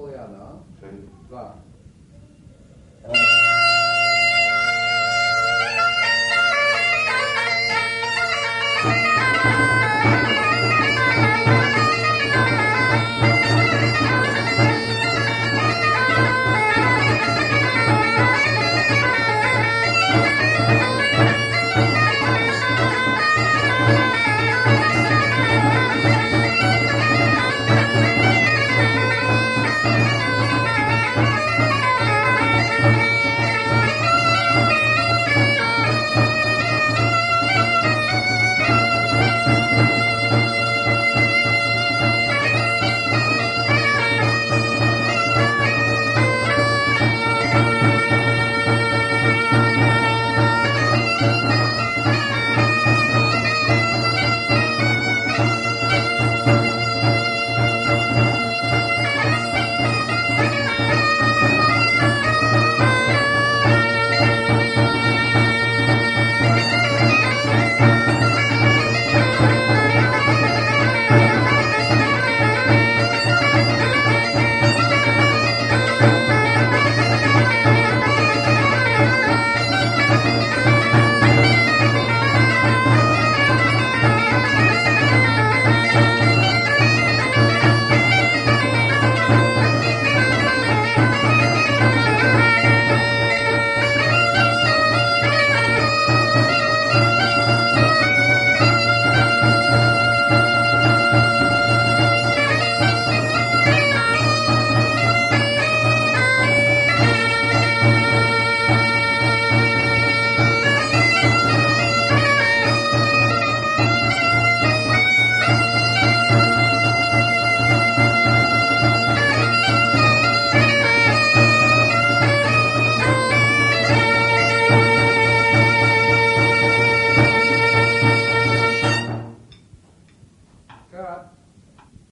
koyana 저희 va.